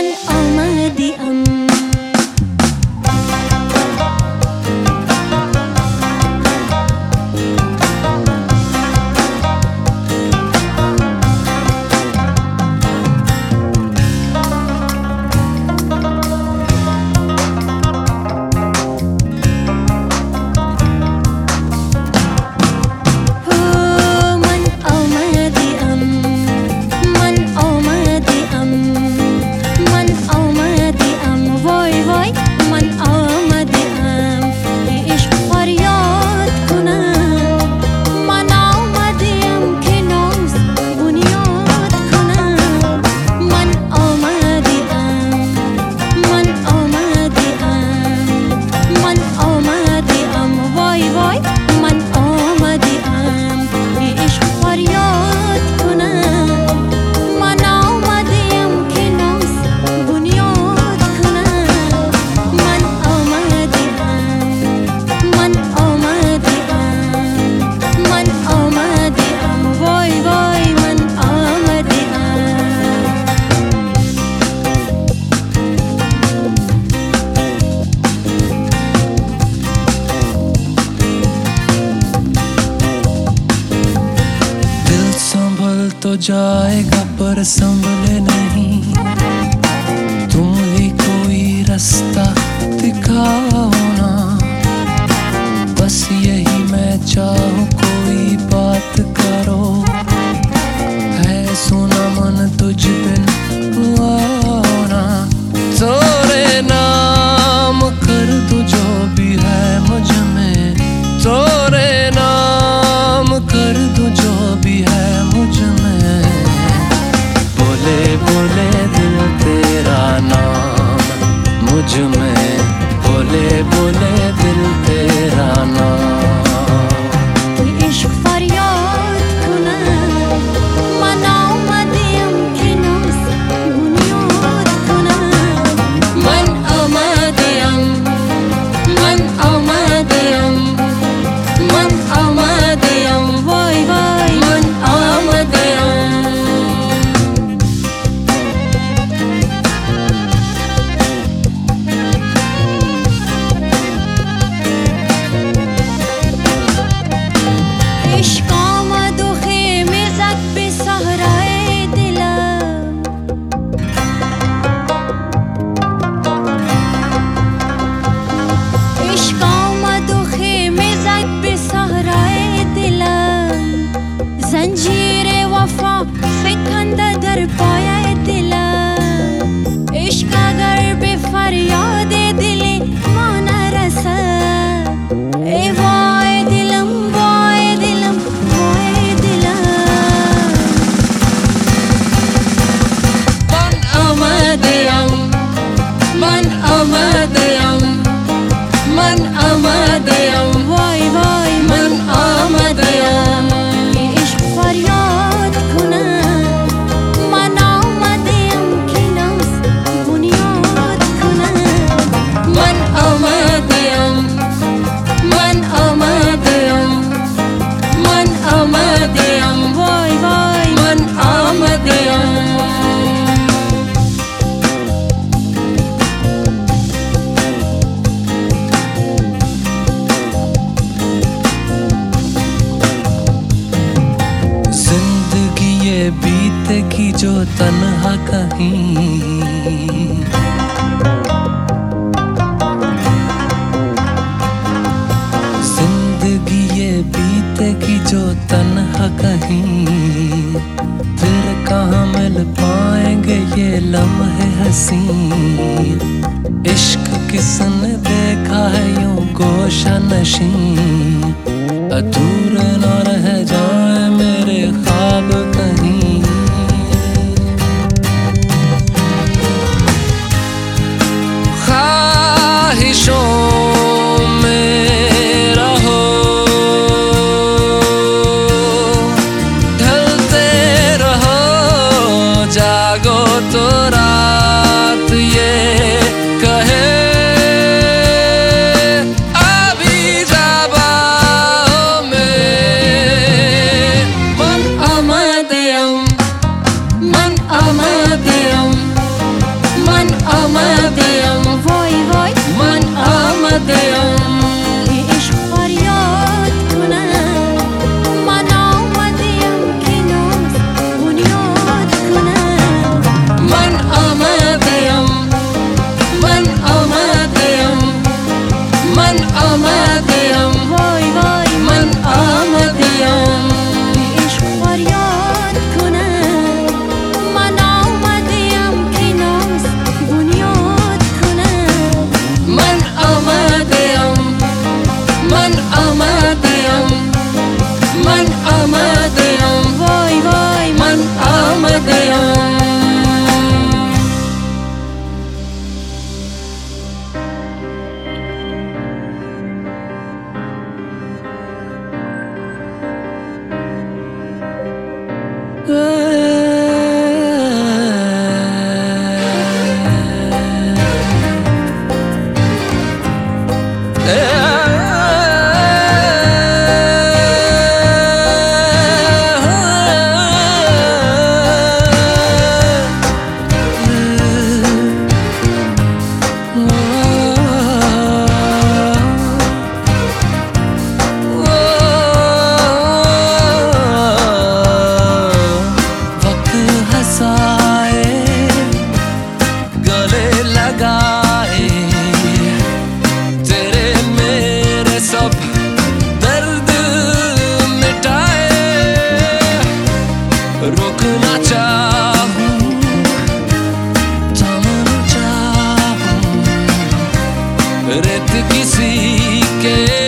Aman olmadı तो जाएगा पर संभले नहीं। aman ama dayanmaz कहा कहीं। ज़िंदगी ये बीतेगी जो तन्हा कहीं। फिर कहाँ मिल पाएँगे ये लम्हे हसी इश्क किसने देखा है यूँ गोशा नशी अधूरे न रह तो रात ये कहे मन अमदयम मन अमदयम किसी के